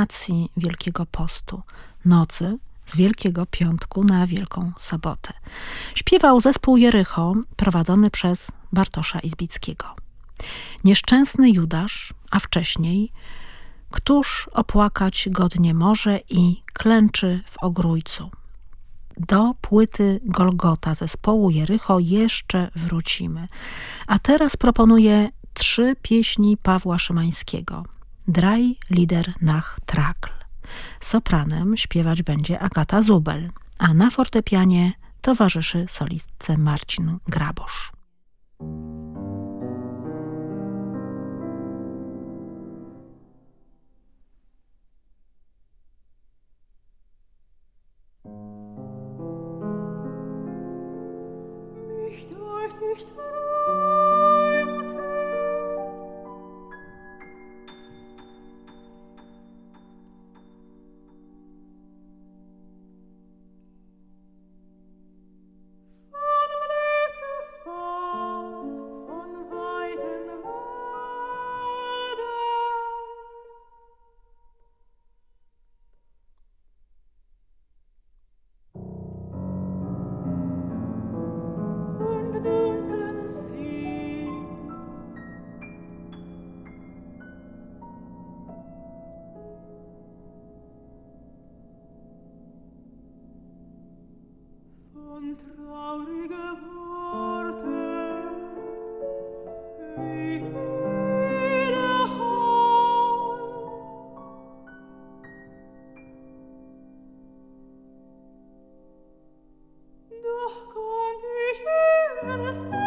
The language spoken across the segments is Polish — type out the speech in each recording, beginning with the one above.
kulminacji Wielkiego Postu, nocy z Wielkiego Piątku na Wielką Sobotę. Śpiewał zespół Jericho prowadzony przez Bartosza Izbickiego. Nieszczęsny Judasz, a wcześniej Któż opłakać godnie może i klęczy w ogrójcu. Do płyty Golgota zespołu Jericho jeszcze wrócimy. A teraz proponuję trzy pieśni Pawła Szymańskiego. Drei Lieder nach Trakl. Sopranem śpiewać będzie Agata Zubel, a na fortepianie towarzyszy solistce Marcin Grabosz. us.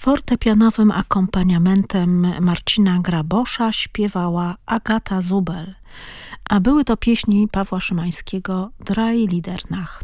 Fortepianowym akompaniamentem Marcina Grabosza śpiewała Agata Zubel, a były to pieśni Pawła Szymańskiego Drei Lieder nach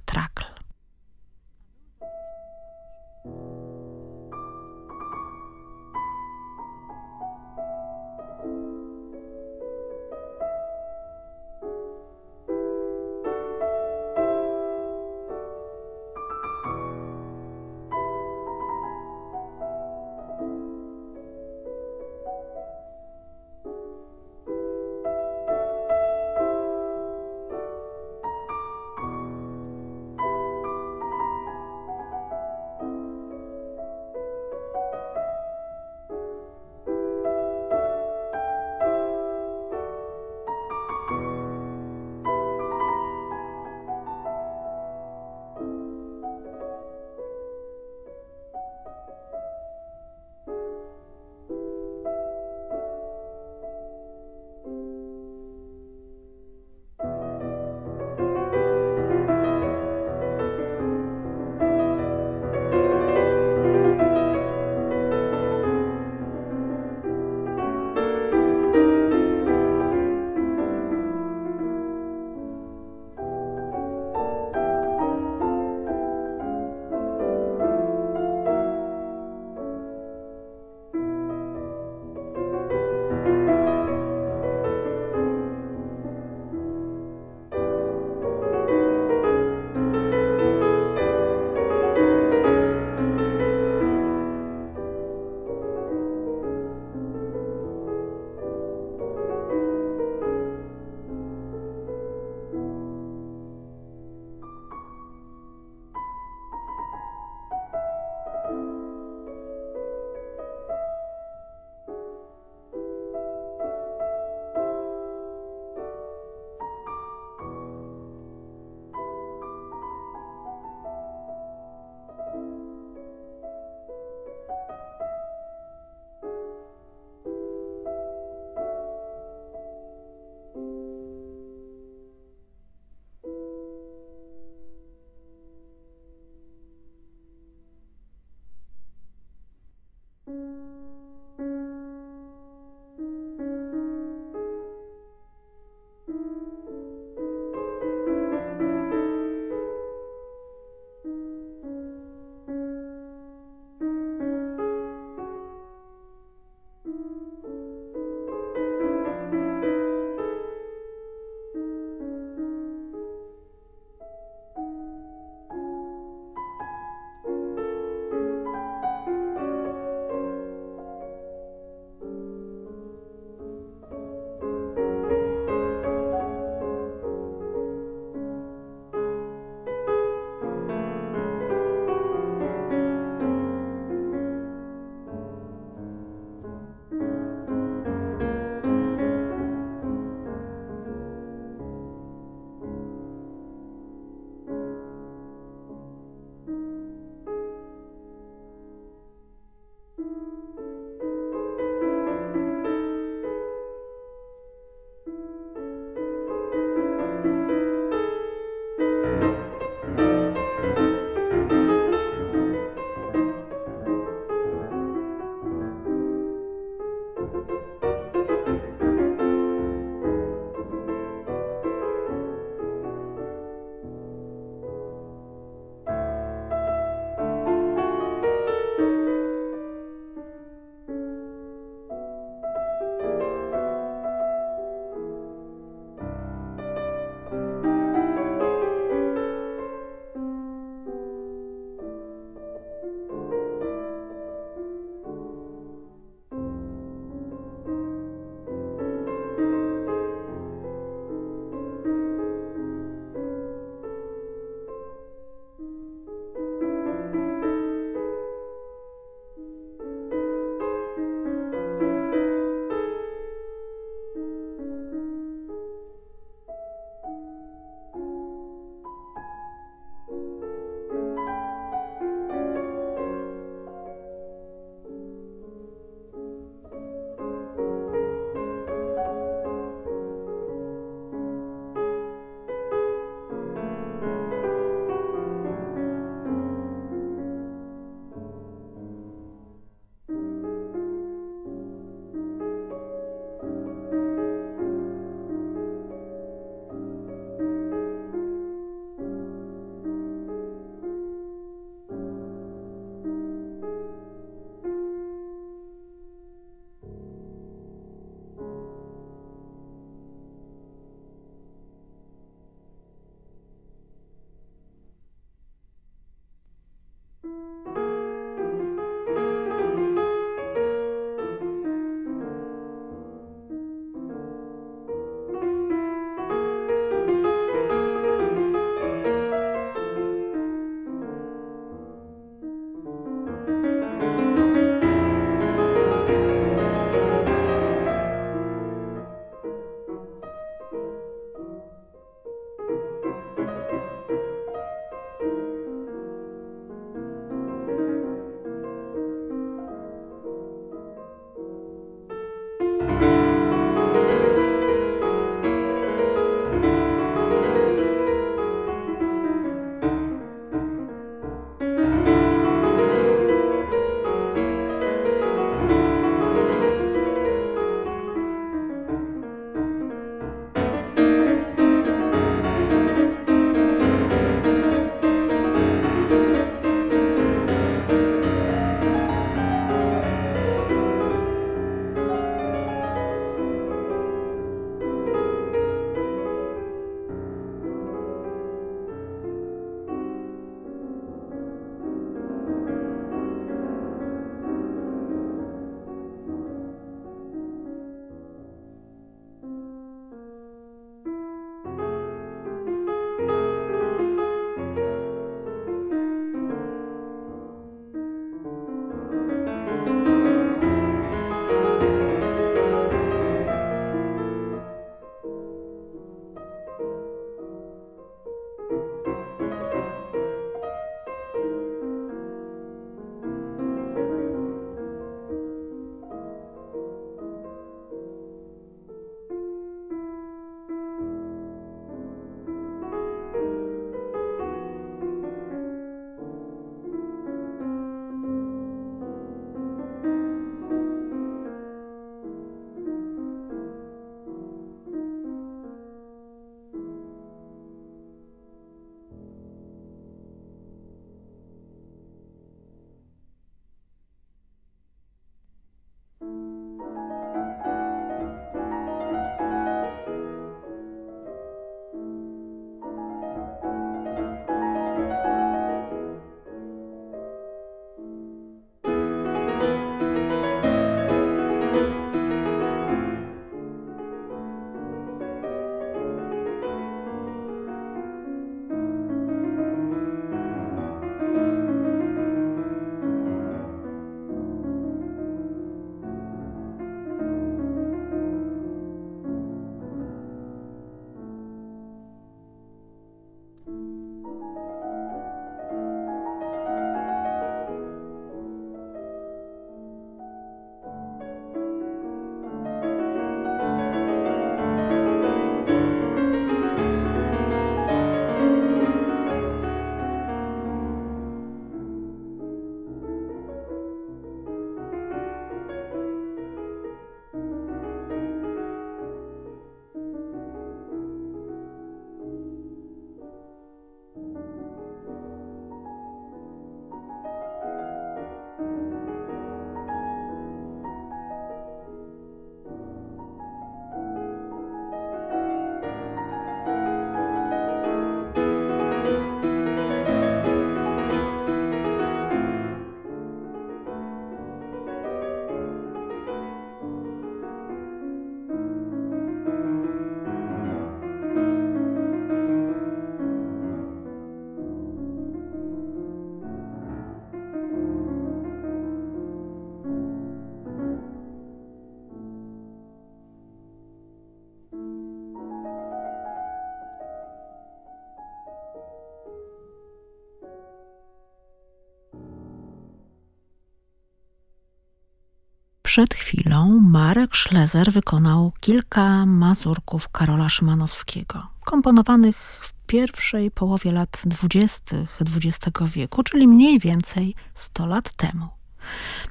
Przed chwilą Marek Szlezer wykonał kilka mazurków Karola Szymanowskiego, komponowanych w pierwszej połowie lat dwudziestych XX wieku, czyli mniej więcej 100 lat temu.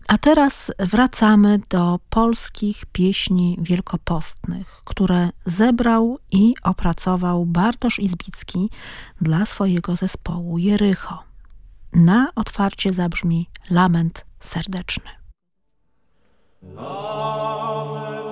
A teraz wracamy do polskich pieśni wielkopostnych, które zebrał i opracował Bartosz Izbicki dla swojego zespołu Jericho. Na otwarcie zabrzmi lament serdeczny. Lament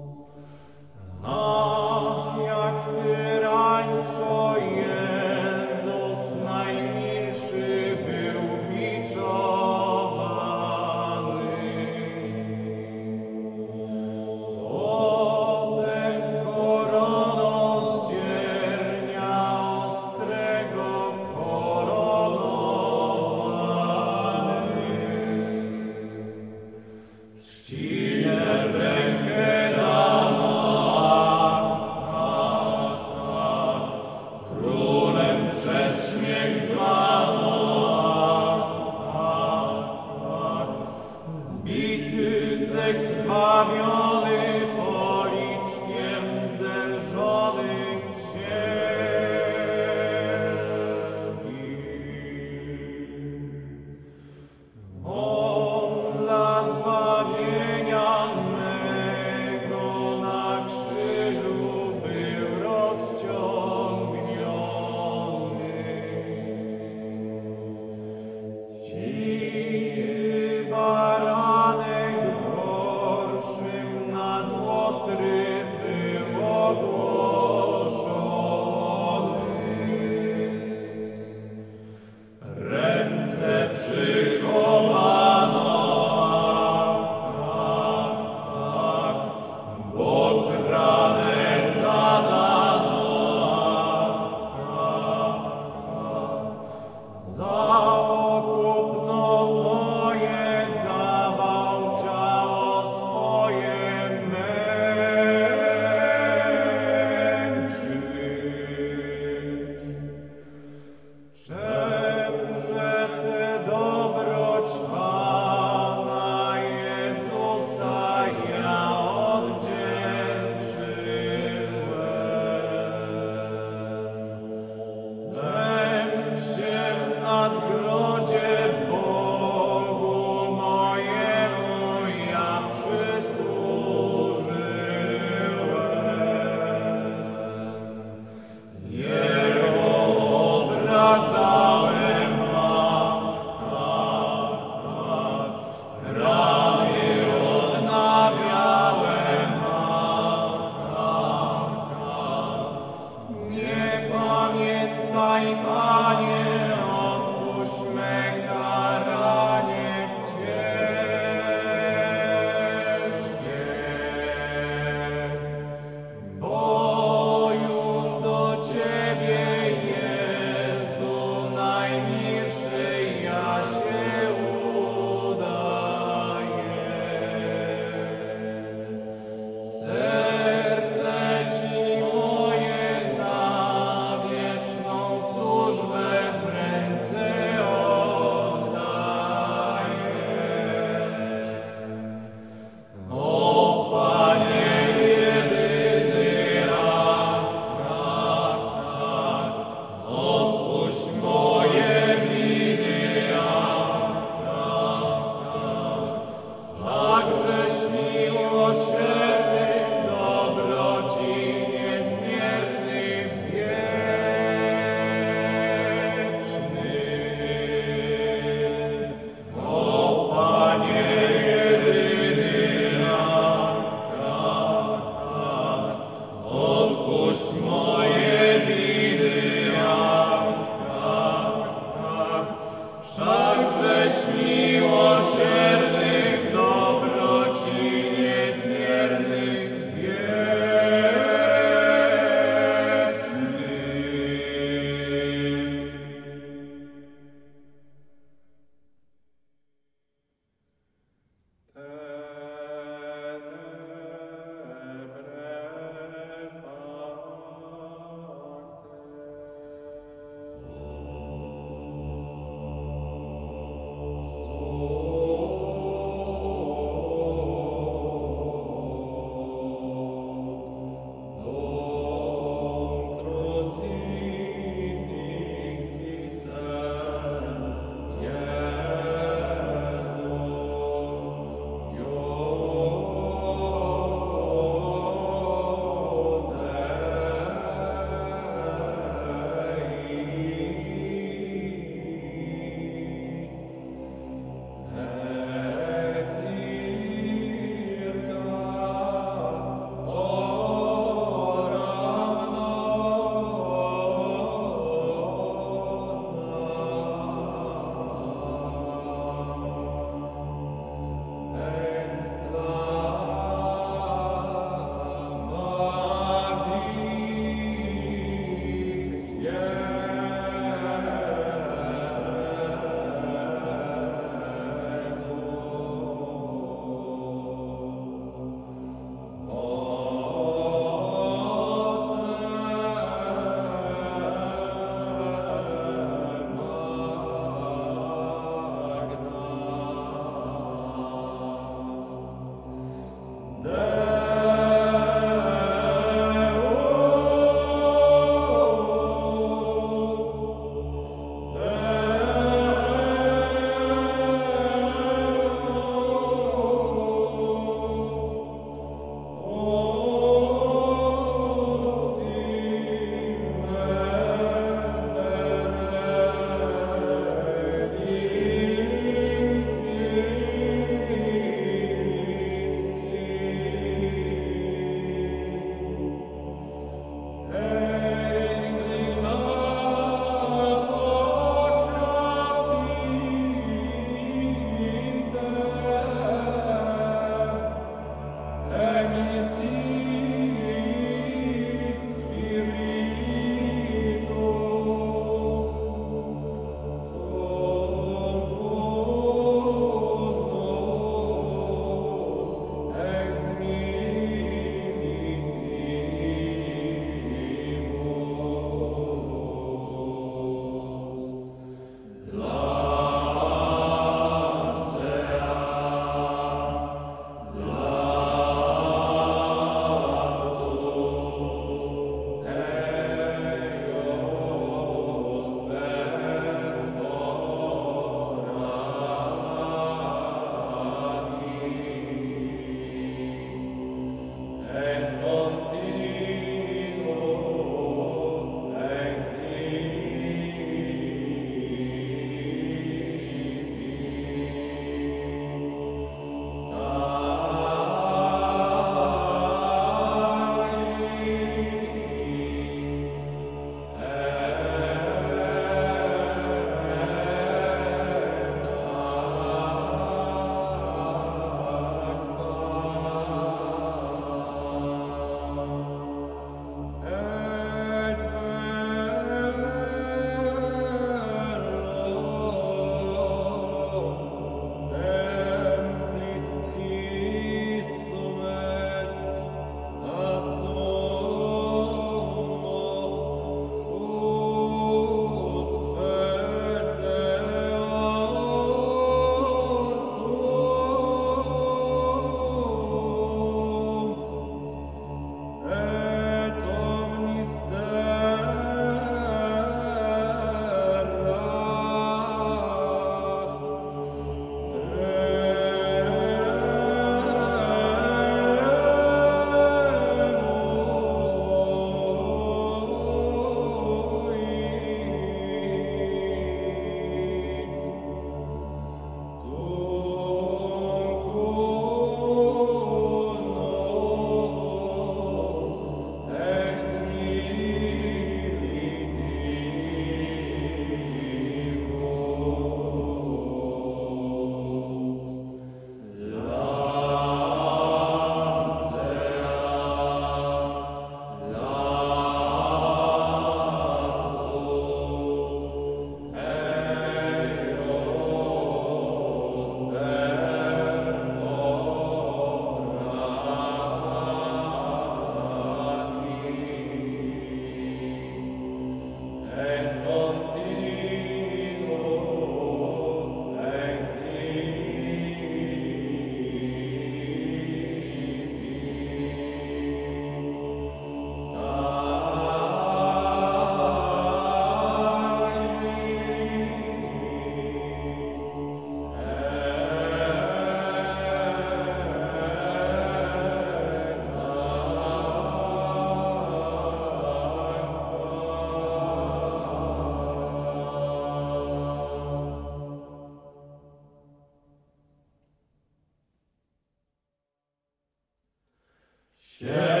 Yeah.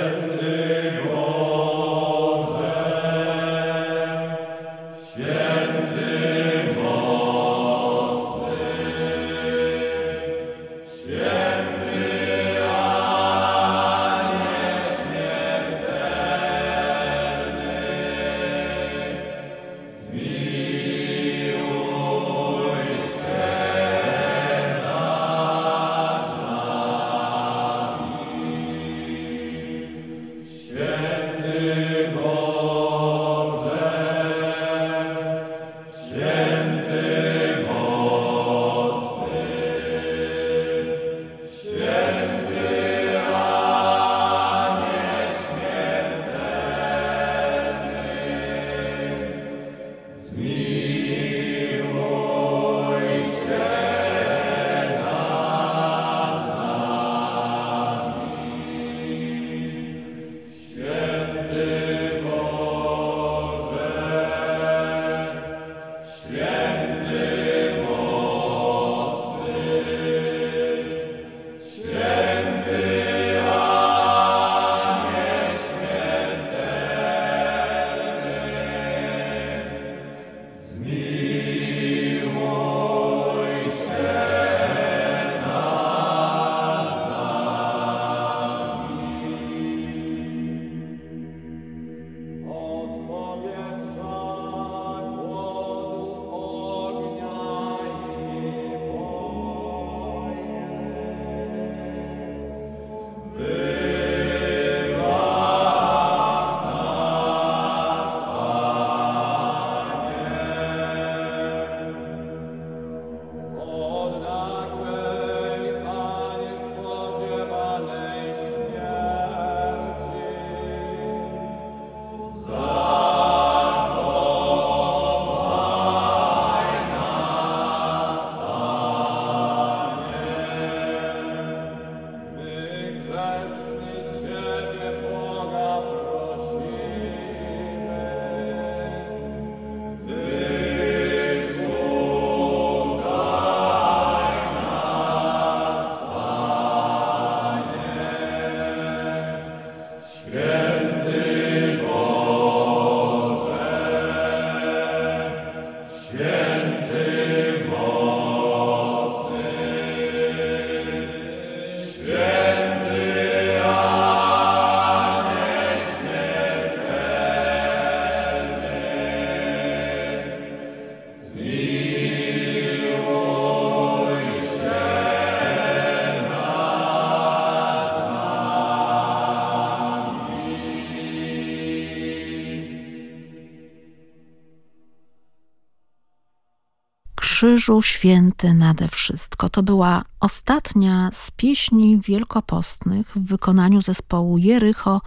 Krzyżu Święty nade wszystko. To była ostatnia z pieśni wielkopostnych w wykonaniu zespołu Jericho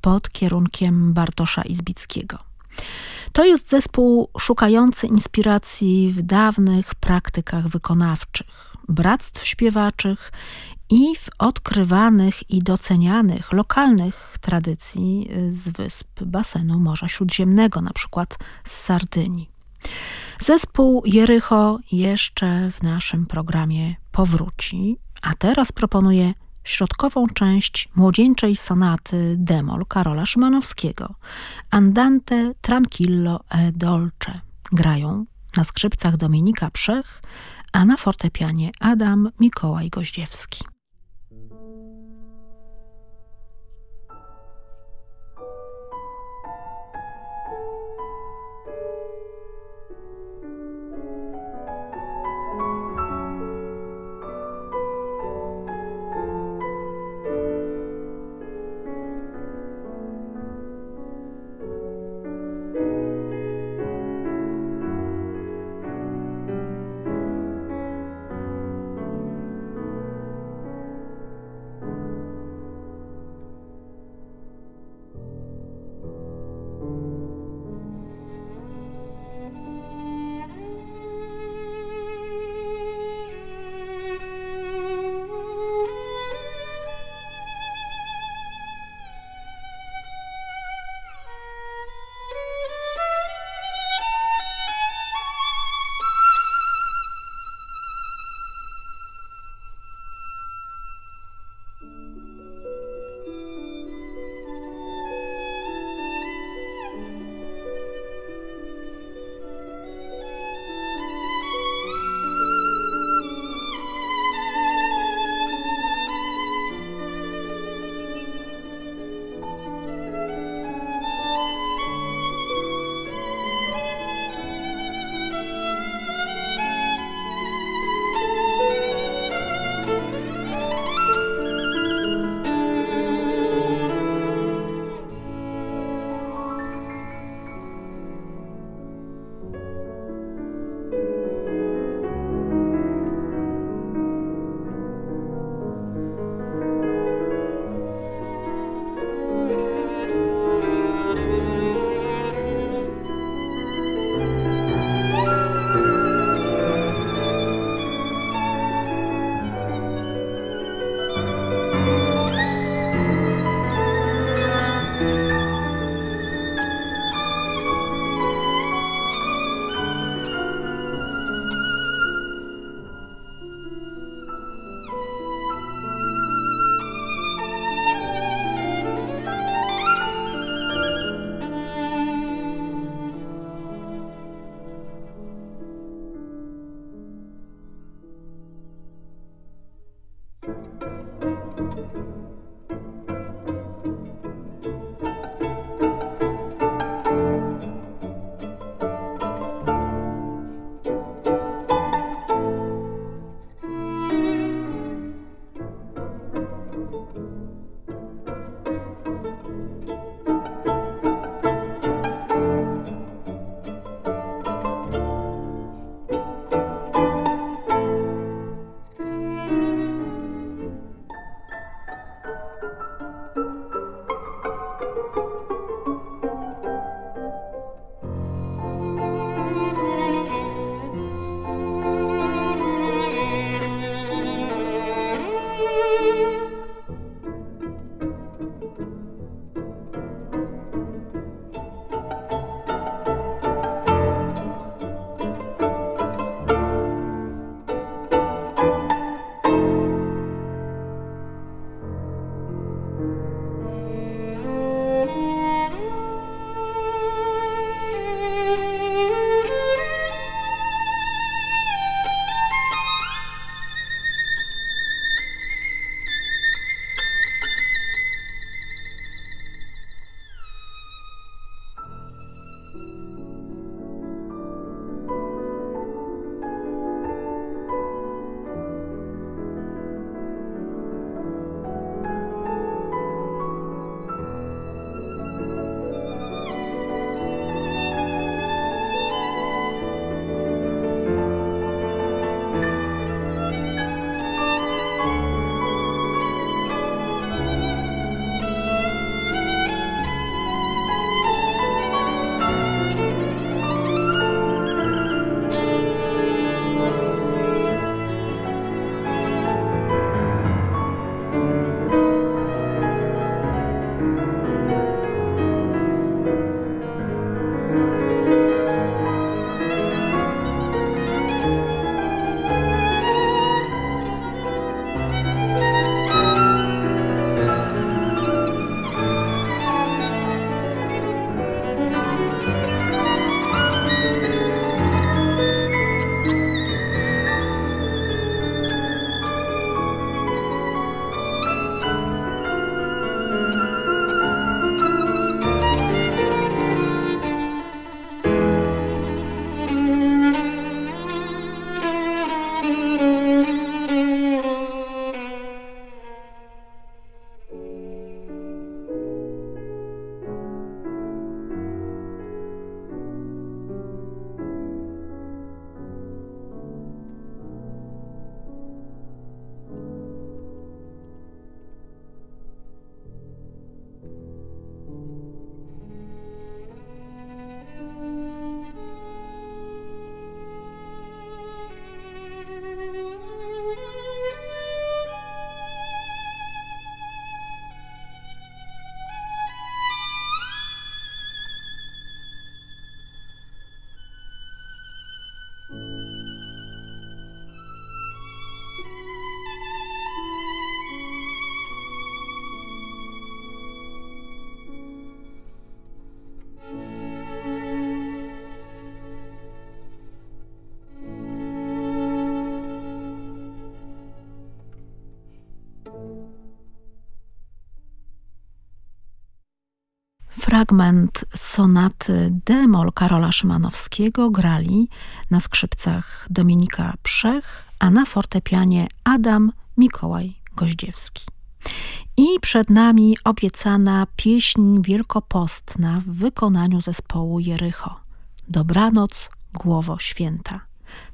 pod kierunkiem Bartosza Izbickiego. To jest zespół szukający inspiracji w dawnych praktykach wykonawczych, bractw śpiewaczych i w odkrywanych i docenianych lokalnych tradycji z wysp basenu Morza Śródziemnego, na przykład z Sardynii. Zespół Jericho jeszcze w naszym programie powróci, a teraz proponuję środkową część młodzieńczej sonaty Demol Karola Szymanowskiego Andante Tranquillo e Dolce. Grają na skrzypcach Dominika Przech, a na fortepianie Adam Mikołaj Goździewski. Fragment sonaty Demol Karola Szymanowskiego grali na skrzypcach Dominika Przech, a na fortepianie Adam Mikołaj Goździewski. I przed nami obiecana pieśń wielkopostna w wykonaniu zespołu Jericho. Dobranoc, głowo święta.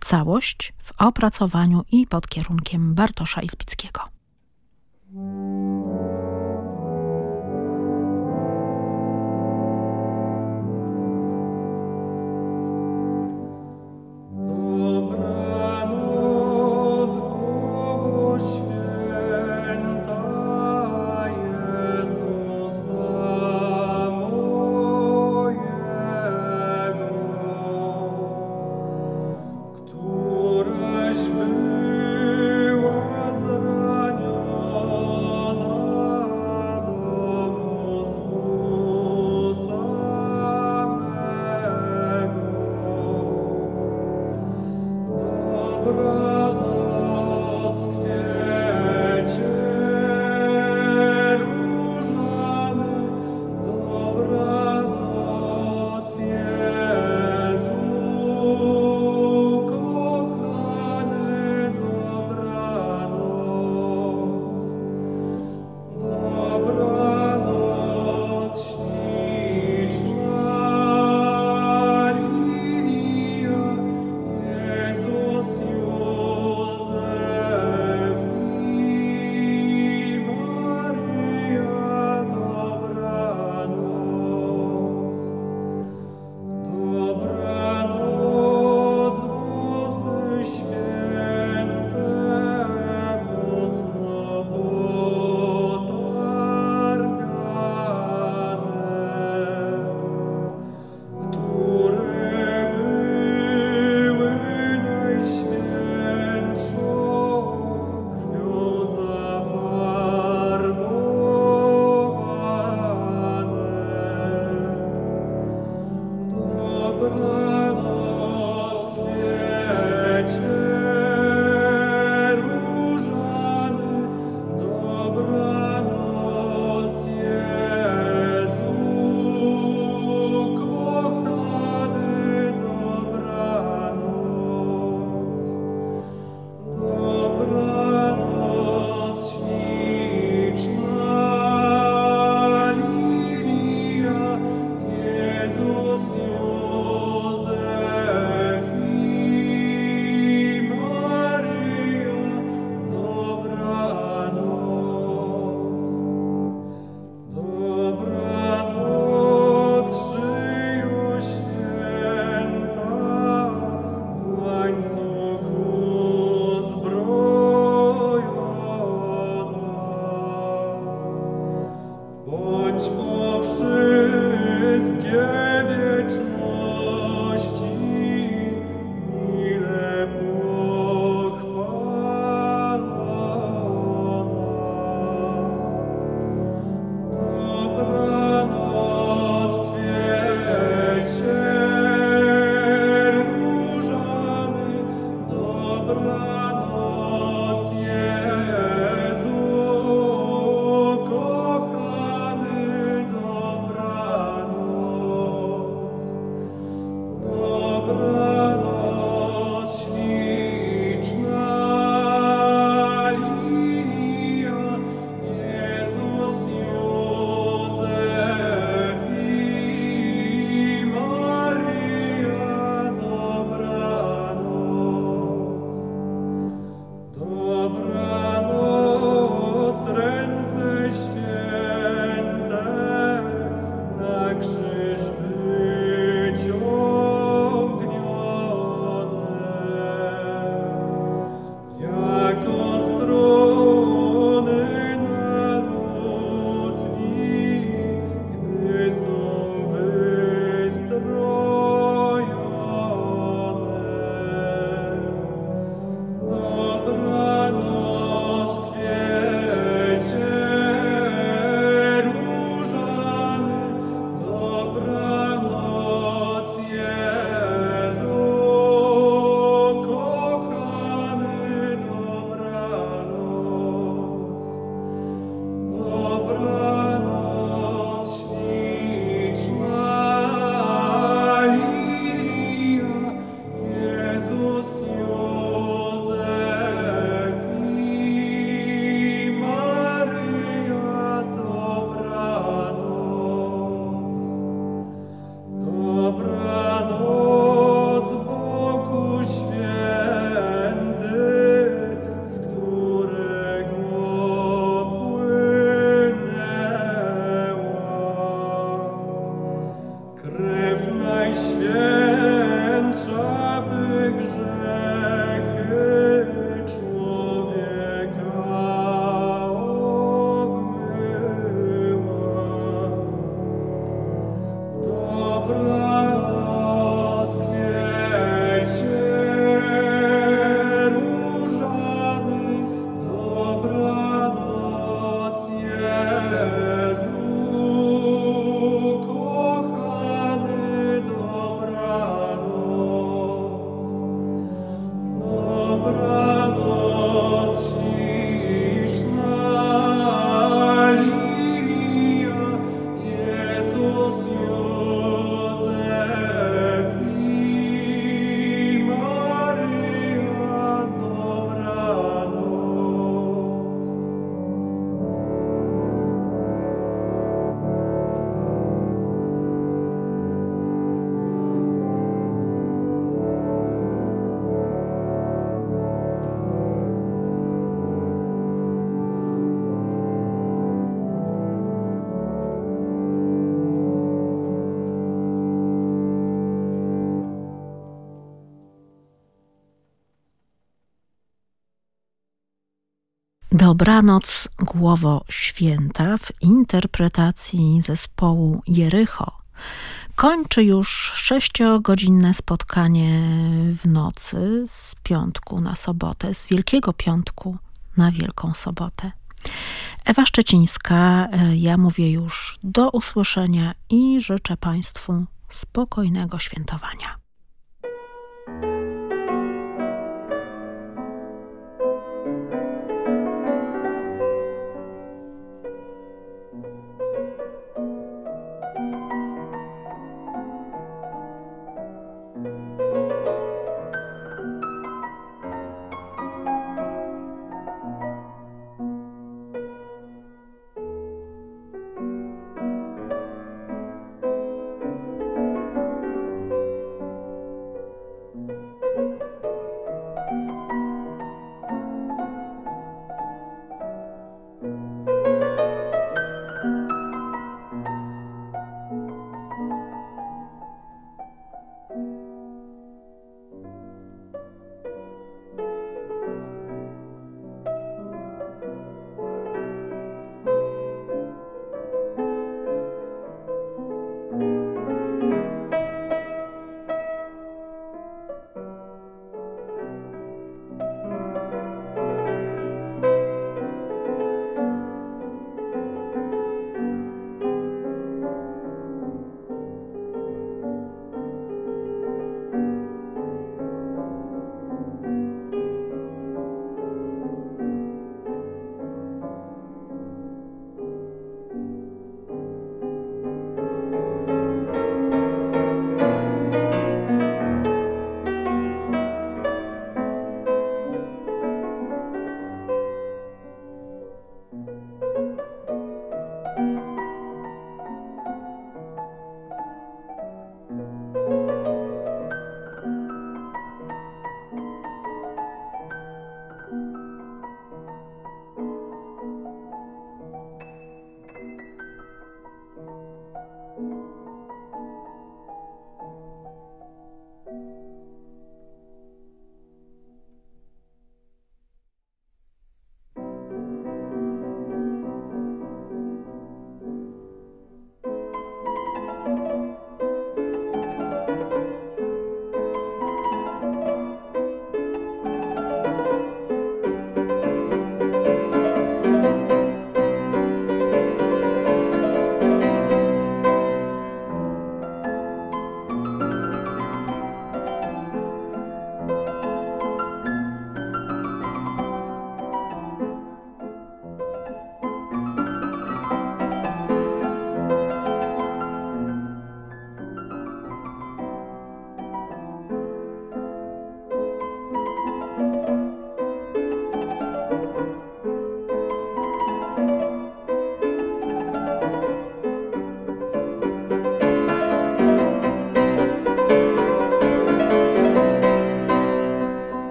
Całość w opracowaniu i pod kierunkiem Bartosza Izbickiego. Dobranoc Głowo Święta w interpretacji zespołu Jericho kończy już sześciogodzinne spotkanie w nocy z piątku na sobotę, z Wielkiego Piątku na Wielką Sobotę. Ewa Szczecińska, e, ja mówię już do usłyszenia i życzę Państwu spokojnego świętowania.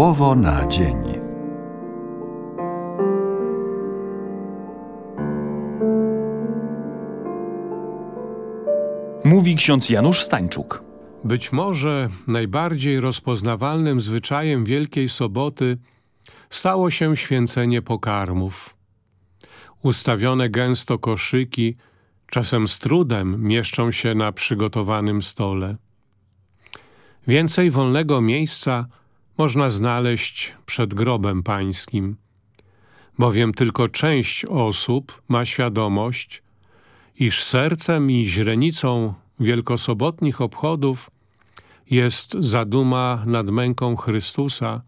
Słowo na dzień. Mówi ksiądz Janusz Stańczuk. Być może najbardziej rozpoznawalnym zwyczajem Wielkiej Soboty stało się święcenie pokarmów. Ustawione gęsto koszyki, czasem z trudem mieszczą się na przygotowanym stole. Więcej wolnego miejsca można znaleźć przed grobem pańskim, bowiem tylko część osób ma świadomość, iż sercem i źrenicą wielkosobotnich obchodów jest zaduma nad męką Chrystusa,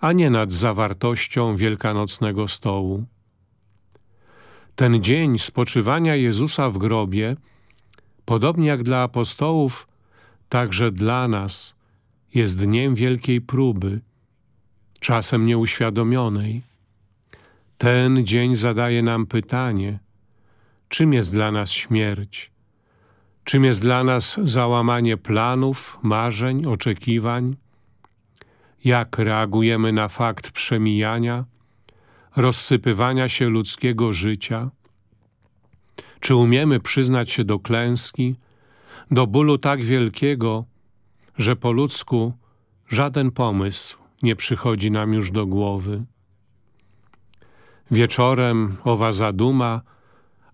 a nie nad zawartością wielkanocnego stołu. Ten dzień spoczywania Jezusa w grobie, podobnie jak dla apostołów, także dla nas jest dniem wielkiej próby, czasem nieuświadomionej. Ten dzień zadaje nam pytanie, czym jest dla nas śmierć, czym jest dla nas załamanie planów, marzeń, oczekiwań, jak reagujemy na fakt przemijania, rozsypywania się ludzkiego życia, czy umiemy przyznać się do klęski, do bólu tak wielkiego, że po ludzku żaden pomysł nie przychodzi nam już do głowy. Wieczorem owa zaduma,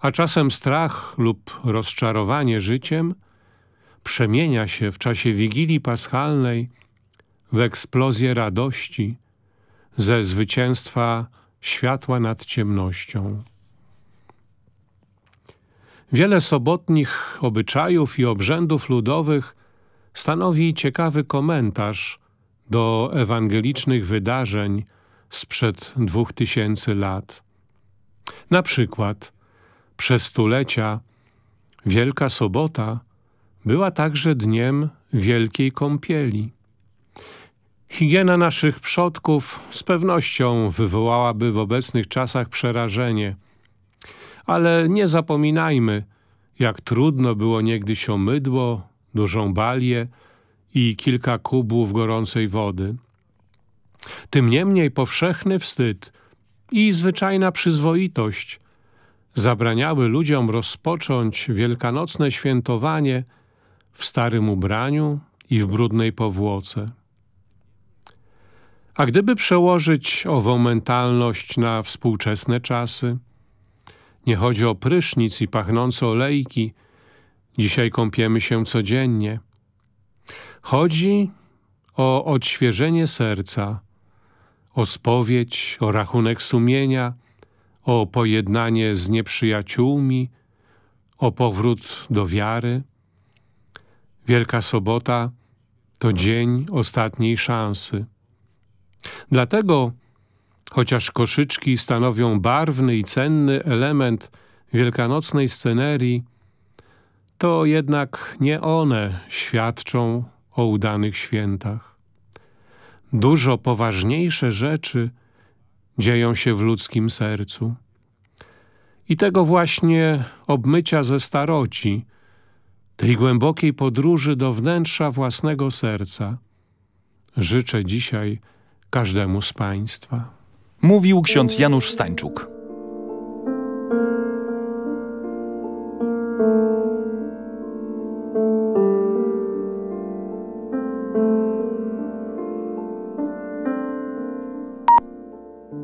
a czasem strach lub rozczarowanie życiem przemienia się w czasie Wigilii Paschalnej w eksplozję radości ze zwycięstwa światła nad ciemnością. Wiele sobotnich obyczajów i obrzędów ludowych stanowi ciekawy komentarz do ewangelicznych wydarzeń sprzed dwóch tysięcy lat. Na przykład przez stulecia Wielka Sobota była także dniem Wielkiej Kąpieli. Higiena naszych przodków z pewnością wywołałaby w obecnych czasach przerażenie, ale nie zapominajmy, jak trudno było niegdyś o mydło, dużą balię i kilka kubłów gorącej wody. Tym niemniej powszechny wstyd i zwyczajna przyzwoitość zabraniały ludziom rozpocząć wielkanocne świętowanie w starym ubraniu i w brudnej powłoce. A gdyby przełożyć ową mentalność na współczesne czasy, nie chodzi o prysznic i pachnące olejki, dzisiaj kąpiemy się codziennie. Chodzi o odświeżenie serca, o spowiedź, o rachunek sumienia, o pojednanie z nieprzyjaciółmi, o powrót do wiary. Wielka Sobota to dzień ostatniej szansy. Dlatego, chociaż koszyczki stanowią barwny i cenny element wielkanocnej scenerii, to jednak nie one świadczą o udanych świętach. Dużo poważniejsze rzeczy dzieją się w ludzkim sercu. I tego właśnie obmycia ze staroci, tej głębokiej podróży do wnętrza własnego serca, życzę dzisiaj każdemu z Państwa. Mówił ksiądz Janusz Stańczuk.